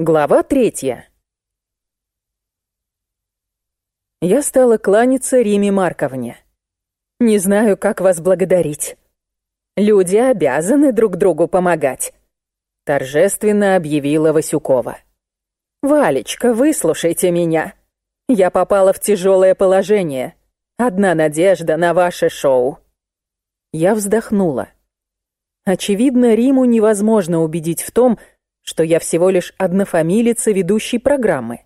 Глава третья. Я стала кланяться Риме Марковне. Не знаю, как вас благодарить. Люди обязаны друг другу помогать, торжественно объявила Васюкова. Валечка, выслушайте меня. Я попала в тяжелое положение. Одна надежда на ваше шоу. Я вздохнула. Очевидно, Риму невозможно убедить в том, что я всего лишь однофамилица ведущей программы.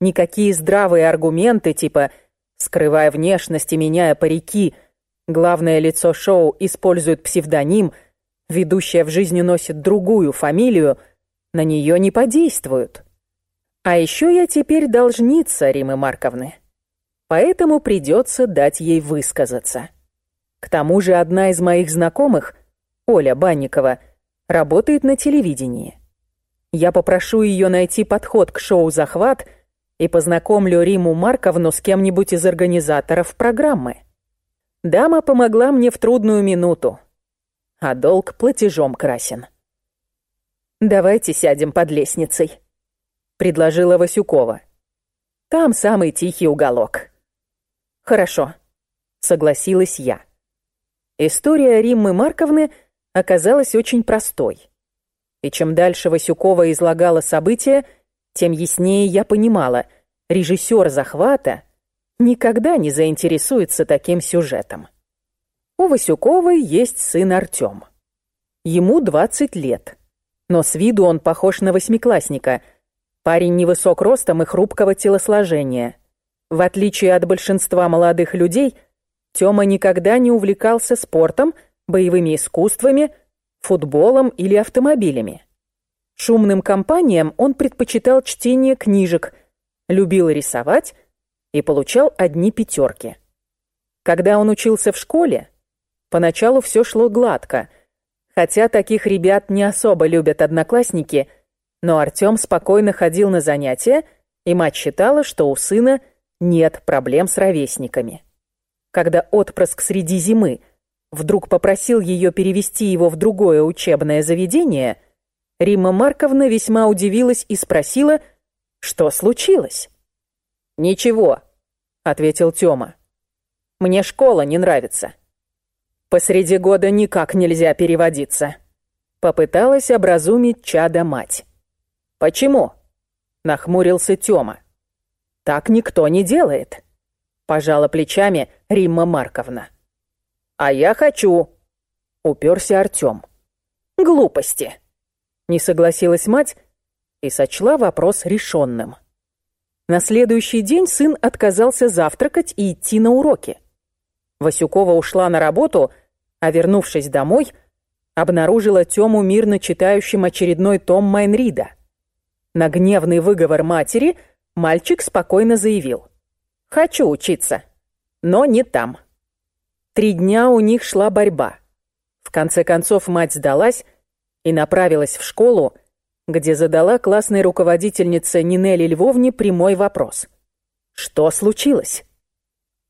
Никакие здравые аргументы типа «скрывая внешность и меняя парики», главное лицо шоу использует псевдоним, ведущая в жизни носит другую фамилию, на нее не подействуют. А еще я теперь должница Римы Марковны. Поэтому придется дать ей высказаться. К тому же одна из моих знакомых, Оля Банникова, работает на телевидении. Я попрошу ее найти подход к шоу «Захват» и познакомлю Риму Марковну с кем-нибудь из организаторов программы. Дама помогла мне в трудную минуту, а долг платежом красен. «Давайте сядем под лестницей», — предложила Васюкова. «Там самый тихий уголок». «Хорошо», — согласилась я. История Риммы Марковны оказалась очень простой — и чем дальше Васюкова излагала события, тем яснее я понимала, режиссер захвата никогда не заинтересуется таким сюжетом. У Васюковой есть сын Артём. Ему 20 лет, но с виду он похож на восьмиклассника. Парень невысок ростом и хрупкого телосложения. В отличие от большинства молодых людей, Тёма никогда не увлекался спортом, боевыми искусствами, футболом или автомобилями. Шумным компаниям он предпочитал чтение книжек, любил рисовать и получал одни пятерки. Когда он учился в школе, поначалу все шло гладко, хотя таких ребят не особо любят одноклассники, но Артем спокойно ходил на занятия, и мать считала, что у сына нет проблем с ровесниками. Когда отпрыск среди зимы – вдруг попросил ее перевести его в другое учебное заведение, Римма Марковна весьма удивилась и спросила, что случилось. «Ничего», — ответил Тёма. «Мне школа не нравится. Посреди года никак нельзя переводиться». Попыталась образумить чада мать. «Почему?» — нахмурился Тёма. «Так никто не делает», — пожала плечами Римма Марковна. «А я хочу!» — уперся Артем. «Глупости!» — не согласилась мать и сочла вопрос решенным. На следующий день сын отказался завтракать и идти на уроки. Васюкова ушла на работу, а вернувшись домой, обнаружила Тему мирно читающим очередной том Майнрида. На гневный выговор матери мальчик спокойно заявил. «Хочу учиться, но не там». Три дня у них шла борьба. В конце концов мать сдалась и направилась в школу, где задала классной руководительнице Нинелли Львовне прямой вопрос. «Что случилось?»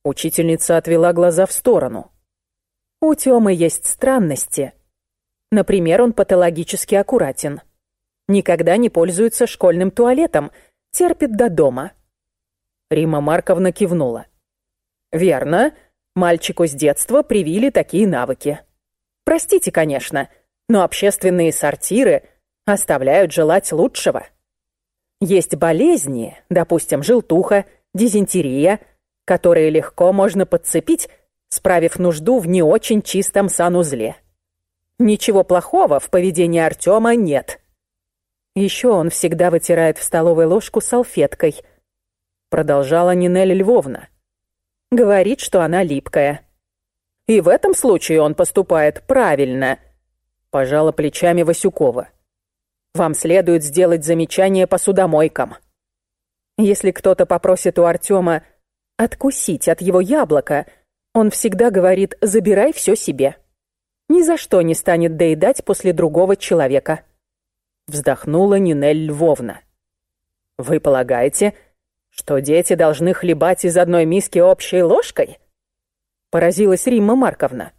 Учительница отвела глаза в сторону. «У Тёмы есть странности. Например, он патологически аккуратен. Никогда не пользуется школьным туалетом, терпит до дома». Рима Марковна кивнула. «Верно, Мальчику с детства привили такие навыки. Простите, конечно, но общественные сортиры оставляют желать лучшего. Есть болезни, допустим, желтуха, дизентерия, которые легко можно подцепить, справив нужду в не очень чистом санузле. Ничего плохого в поведении Артема нет. Еще он всегда вытирает в столовой ложку салфеткой, продолжала Нинель Львовна. Говорит, что она липкая. И в этом случае он поступает правильно. Пожала плечами Васюкова. Вам следует сделать замечание посудомойкам. Если кто-то попросит у Артема откусить от его яблока, он всегда говорит «забирай все себе». Ни за что не станет доедать после другого человека. Вздохнула Нинель Львовна. Вы полагаете, что дети должны хлебать из одной миски общей ложкой? Поразилась Римма Марковна.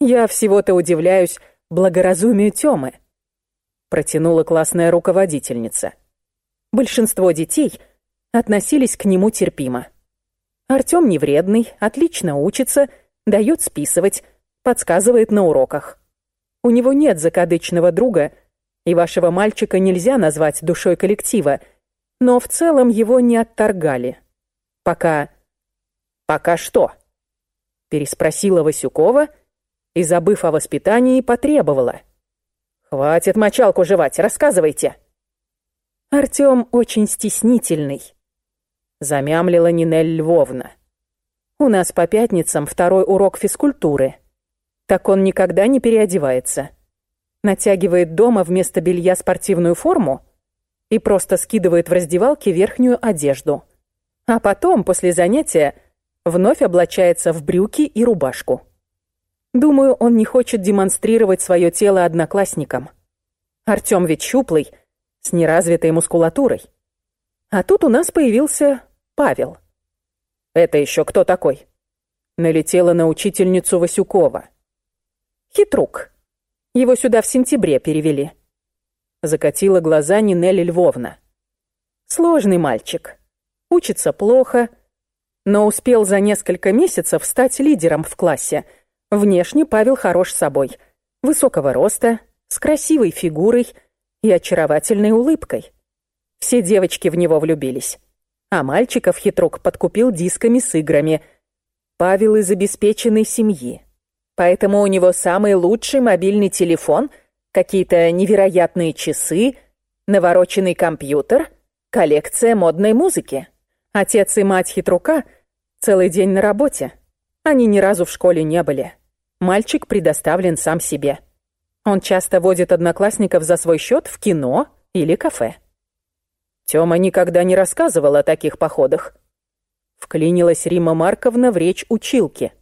Я всего-то удивляюсь благоразумию Тёмы. протянула классная руководительница. Большинство детей относились к нему терпимо. Артём не вредный, отлично учится, дает списывать, подсказывает на уроках. У него нет закадычного друга, и вашего мальчика нельзя назвать душой коллектива, но в целом его не отторгали. Пока... «Пока что?» — переспросила Васюкова и, забыв о воспитании, потребовала. «Хватит мочалку жевать, рассказывайте!» Артём очень стеснительный, замямлила Нинель Львовна. У нас по пятницам второй урок физкультуры. Так он никогда не переодевается. Натягивает дома вместо белья спортивную форму и просто скидывает в раздевалке верхнюю одежду. А потом, после занятия, вновь облачается в брюки и рубашку. Думаю, он не хочет демонстрировать свое тело одноклассникам. Артём ведь щуплый, с неразвитой мускулатурой. А тут у нас появился Павел. Это еще кто такой? Налетела на учительницу Васюкова. Хитрук. Его сюда в сентябре перевели. Закатила глаза Нинель Львовна. Сложный мальчик. Учится плохо, но успел за несколько месяцев стать лидером в классе. Внешне Павел хорош собой. Высокого роста, с красивой фигурой и очаровательной улыбкой. Все девочки в него влюбились а мальчиков хитрук подкупил дисками с играми. Павел из обеспеченной семьи. Поэтому у него самый лучший мобильный телефон, какие-то невероятные часы, навороченный компьютер, коллекция модной музыки. Отец и мать хитрука целый день на работе. Они ни разу в школе не были. Мальчик предоставлен сам себе. Он часто водит одноклассников за свой счет в кино или кафе. Тёма никогда не рассказывал о таких походах. Вклинилась Рима Марковна в речь училки.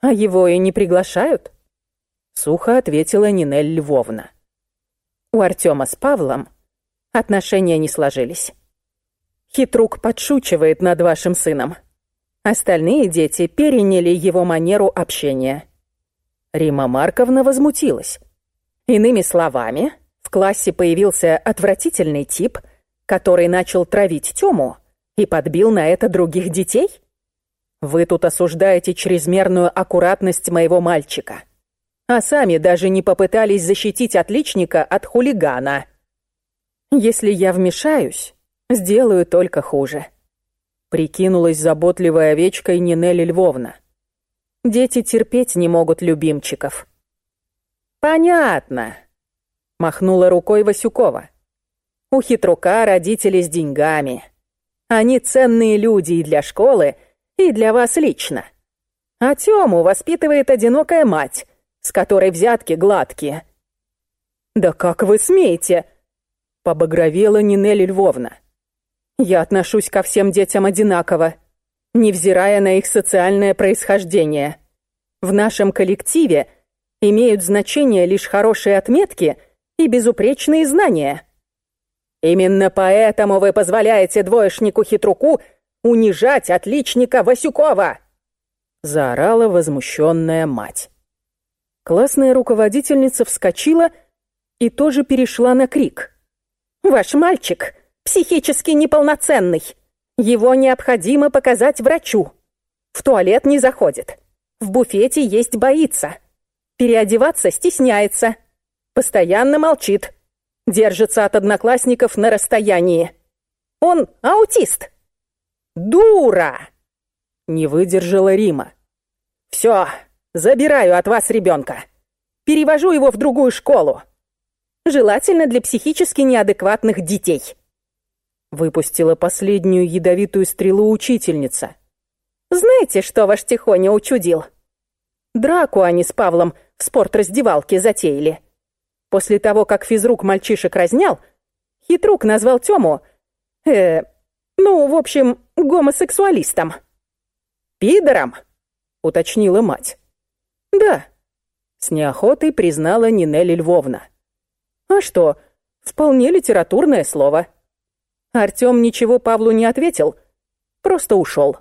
«А его и не приглашают?» Сухо ответила Нинель Львовна. У Артема с Павлом отношения не сложились. Хитрук подшучивает над вашим сыном. Остальные дети переняли его манеру общения. Рима Марковна возмутилась. Иными словами, в классе появился отвратительный тип — который начал травить Тему и подбил на это других детей? Вы тут осуждаете чрезмерную аккуратность моего мальчика. А сами даже не попытались защитить отличника от хулигана. Если я вмешаюсь, сделаю только хуже. Прикинулась заботливая овечкой Нинелли Львовна. Дети терпеть не могут любимчиков. «Понятно», — махнула рукой Васюкова. У хитрука родители с деньгами. Они ценные люди и для школы, и для вас лично. А Тёму воспитывает одинокая мать, с которой взятки гладкие. «Да как вы смеете?» — побагровела Нинель Львовна. «Я отношусь ко всем детям одинаково, невзирая на их социальное происхождение. В нашем коллективе имеют значение лишь хорошие отметки и безупречные знания». Именно поэтому вы позволяете двоечнику-хитруку унижать отличника Васюкова!» Заорала возмущенная мать. Классная руководительница вскочила и тоже перешла на крик. «Ваш мальчик психически неполноценный. Его необходимо показать врачу. В туалет не заходит. В буфете есть боится. Переодеваться стесняется. Постоянно молчит держится от одноклассников на расстоянии. Он аутист. Дура! Не выдержала Рима. Все, забираю от вас ребенка. Перевожу его в другую школу. Желательно для психически неадекватных детей. Выпустила последнюю ядовитую стрелу учительница. Знаете, что ваш Тихоня учудил? Драку они с Павлом в спортраздевалке затеяли. После того, как физрук мальчишек разнял, хитрук назвал Тему, э, ну, в общем, гомосексуалистом. «Пидором?» — уточнила мать. «Да», — с неохотой признала Нинель Львовна. «А что, вполне литературное слово». Артём ничего Павлу не ответил, просто ушел.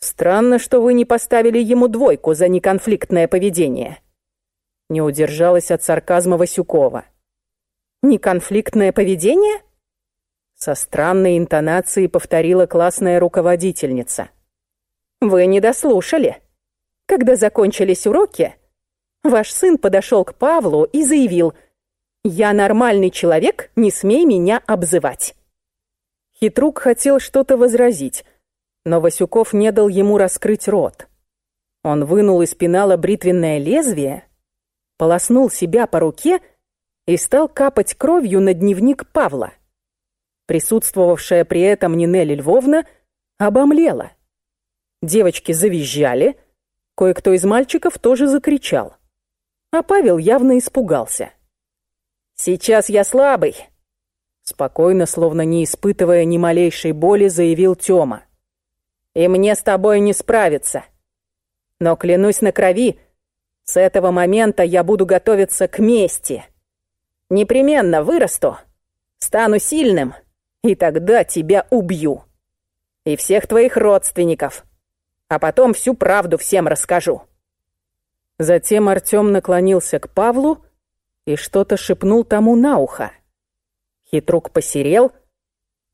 «Странно, что вы не поставили ему двойку за неконфликтное поведение». Не удержалась от сарказма Васюкова. Неконфликтное поведение? Со странной интонацией повторила классная руководительница. Вы не дослушали. Когда закончились уроки, ваш сын подошел к Павлу и заявил «Я нормальный человек, не смей меня обзывать». Хитрук хотел что-то возразить, но Васюков не дал ему раскрыть рот. Он вынул из пенала бритвенное лезвие, полоснул себя по руке и стал капать кровью на дневник Павла. Присутствовавшая при этом Нинель Львовна обомлела. Девочки завизжали, кое-кто из мальчиков тоже закричал. А Павел явно испугался. «Сейчас я слабый», — спокойно, словно не испытывая ни малейшей боли, заявил Тёма. «И мне с тобой не справиться. Но клянусь на крови, с этого момента я буду готовиться к мести. Непременно вырасту, стану сильным, и тогда тебя убью. И всех твоих родственников. А потом всю правду всем расскажу». Затем Артём наклонился к Павлу и что-то шепнул тому на ухо. Хитрук посерел,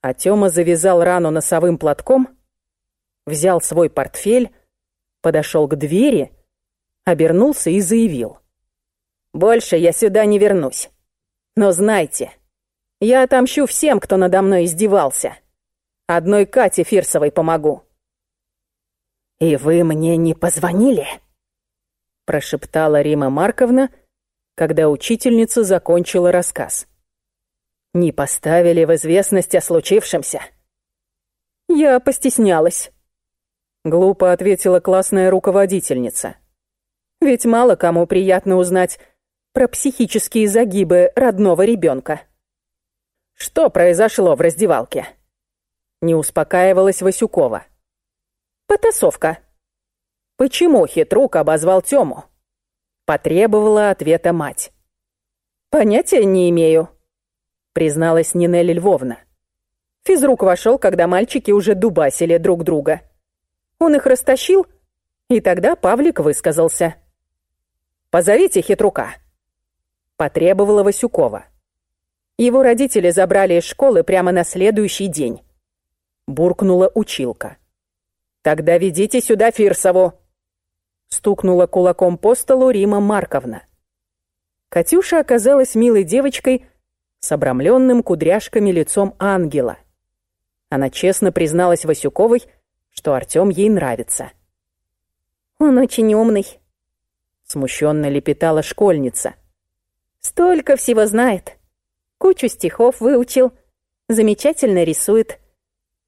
а Тёма завязал рану носовым платком, взял свой портфель, подошел к двери, обернулся и заявил. «Больше я сюда не вернусь. Но знайте, я отомщу всем, кто надо мной издевался. Одной Кате Фирсовой помогу». «И вы мне не позвонили?» прошептала Рима Марковна, когда учительница закончила рассказ. «Не поставили в известность о случившемся?» «Я постеснялась», — глупо ответила классная руководительница. «Ведь мало кому приятно узнать про психические загибы родного ребенка». «Что произошло в раздевалке?» Не успокаивалась Васюкова. «Потасовка», Почему хитрук обозвал Тему? Потребовала ответа мать. Понятия не имею, призналась Нинель Львовна. Физрук вошел, когда мальчики уже дубасили друг друга. Он их растащил, и тогда Павлик высказался. «Позовите хитрука», — потребовала Васюкова. Его родители забрали из школы прямо на следующий день. Буркнула училка. «Тогда ведите сюда Фирсову», Стукнула кулаком по столу Рима Марковна. Катюша оказалась милой девочкой с обрамленным кудряшками лицом ангела. Она честно призналась Васюковой, что Артём ей нравится. «Он очень умный», — смущенно лепетала школьница. «Столько всего знает. Кучу стихов выучил, замечательно рисует.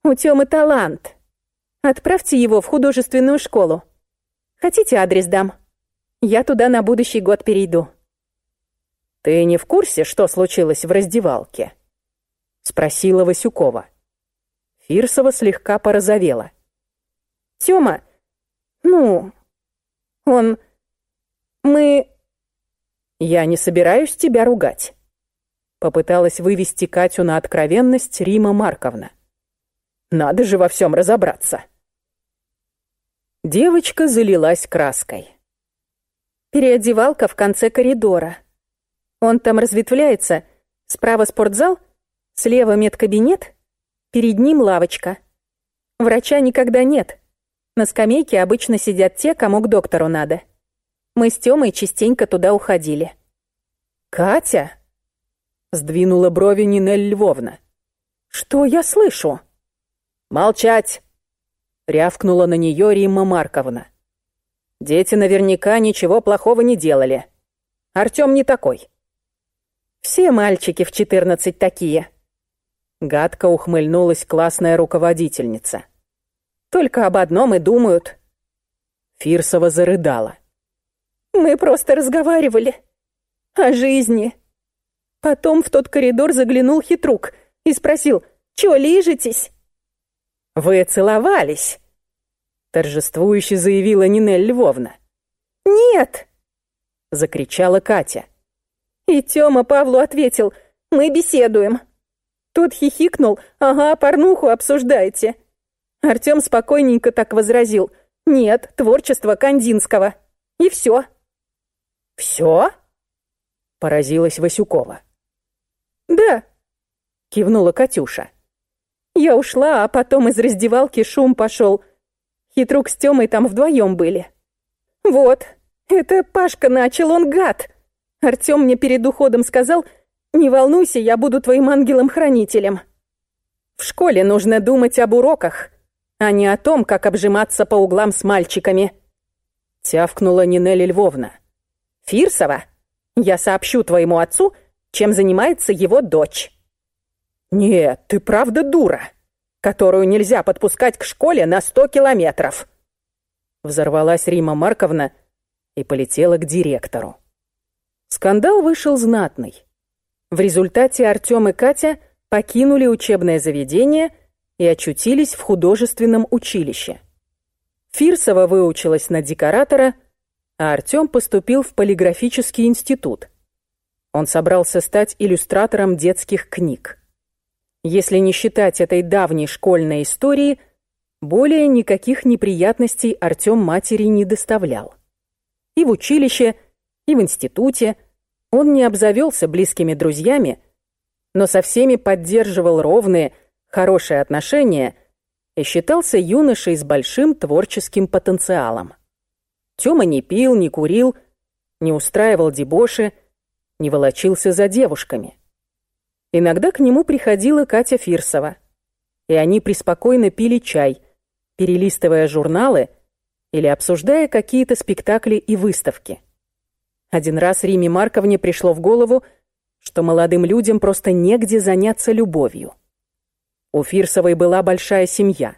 У Тёмы талант. Отправьте его в художественную школу. Хотите, адрес дам? Я туда на будущий год перейду». «Ты не в курсе, что случилось в раздевалке?» — спросила Васюкова. Фирсова слегка порозовела. «Тёма, ну, он... мы...» «Я не собираюсь тебя ругать», — попыталась вывести Катю на откровенность Рима Марковна. «Надо же во всем разобраться». Девочка залилась краской. Переодевалка в конце коридора. Он там разветвляется. Справа спортзал, слева медкабинет, перед ним лавочка. Врача никогда нет. На скамейке обычно сидят те, кому к доктору надо. Мы с Тёмой частенько туда уходили. «Катя?» — сдвинула брови Нинель Львовна. «Что я слышу?» «Молчать!» Рявкнула на нее Римма Марковна. Дети наверняка ничего плохого не делали. Артём не такой. Все мальчики в четырнадцать такие. Гадко ухмыльнулась классная руководительница. Только об одном и думают. Фирсова зарыдала. Мы просто разговаривали. О жизни. Потом в тот коридор заглянул хитрук и спросил, «Чё лижетесь?» «Вы целовались?» Торжествующе заявила Нинель Львовна. «Нет!» Закричала Катя. И Тёма Павлу ответил, «Мы беседуем». Тот хихикнул, «Ага, порнуху обсуждаете». Артём спокойненько так возразил, «Нет, творчество Кандинского». И всё. «Всё?» Поразилась Васюкова. «Да», — кивнула Катюша. «Я ушла, а потом из раздевалки шум пошел. Хитрук с Тёмой там вдвоем были. Вот, это Пашка начал, он гад. Артём мне перед уходом сказал, не волнуйся, я буду твоим ангелом-хранителем. В школе нужно думать об уроках, а не о том, как обжиматься по углам с мальчиками. Тявкнула Нинелли Львовна. Фирсова, я сообщу твоему отцу, чем занимается его дочь. Нет, ты правда дура, которую нельзя подпускать к школе на сто километров. Взорвалась Рима Марковна и полетела к директору. Скандал вышел знатный. В результате Артём и Катя покинули учебное заведение и очутились в художественном училище. Фирсова выучилась на декоратора, а Артём поступил в полиграфический институт. Он собрался стать иллюстратором детских книг. Если не считать этой давней школьной истории, более никаких неприятностей Артём матери не доставлял. И в училище, и в институте он не обзавелся близкими друзьями, но со всеми поддерживал ровные, хорошие отношения и считался юношей с большим творческим потенциалом. Тёма не пил, не курил, не устраивал дебоши, не волочился за девушками. Иногда к нему приходила Катя Фирсова, и они преспокойно пили чай, перелистывая журналы или обсуждая какие-то спектакли и выставки. Один раз Риме Марковне пришло в голову, что молодым людям просто негде заняться любовью. У Фирсовой была большая семья.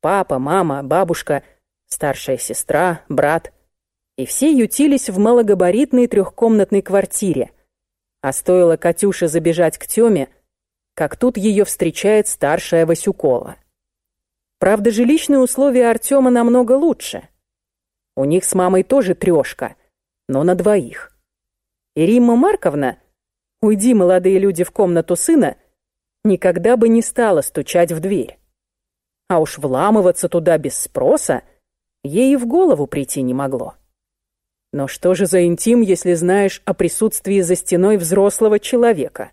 Папа, мама, бабушка, старшая сестра, брат. И все ютились в малогабаритной трехкомнатной квартире. А стоило Катюше забежать к Тёме, как тут ее встречает старшая Васюкова. Правда, жилищные условия Артема намного лучше. У них с мамой тоже трёшка, но на двоих. И Римма Марковна, уйди, молодые люди, в комнату сына, никогда бы не стала стучать в дверь. А уж вламываться туда без спроса ей и в голову прийти не могло. Но что же за интим, если знаешь о присутствии за стеной взрослого человека?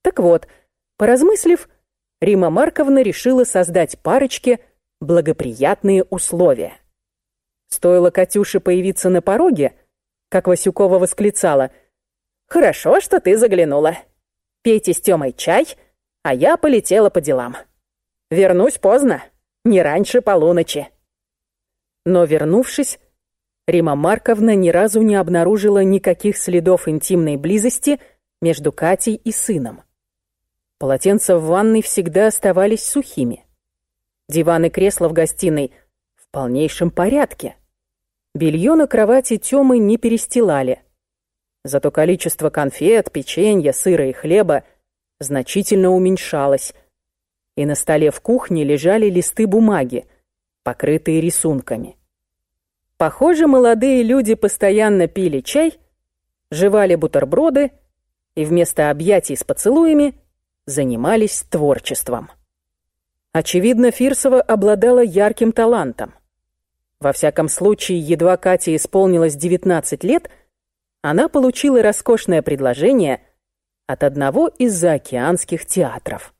Так вот, поразмыслив, Рима Марковна решила создать парочке благоприятные условия. Стоило Катюше появиться на пороге, как Васюкова восклицала. «Хорошо, что ты заглянула. Пейте с Тёмой чай, а я полетела по делам. Вернусь поздно, не раньше полуночи». Но, вернувшись, Рима Марковна ни разу не обнаружила никаких следов интимной близости между Катей и сыном. Полотенца в ванной всегда оставались сухими. Диван и кресло в гостиной в полнейшем порядке. Белье на кровати Тёмы не перестилали. Зато количество конфет, печенья, сыра и хлеба значительно уменьшалось. И на столе в кухне лежали листы бумаги, покрытые рисунками. Похоже, молодые люди постоянно пили чай, жевали бутерброды и вместо объятий с поцелуями занимались творчеством. Очевидно, Фирсова обладала ярким талантом. Во всяком случае, едва Кате исполнилось 19 лет, она получила роскошное предложение от одного из заокеанских театров.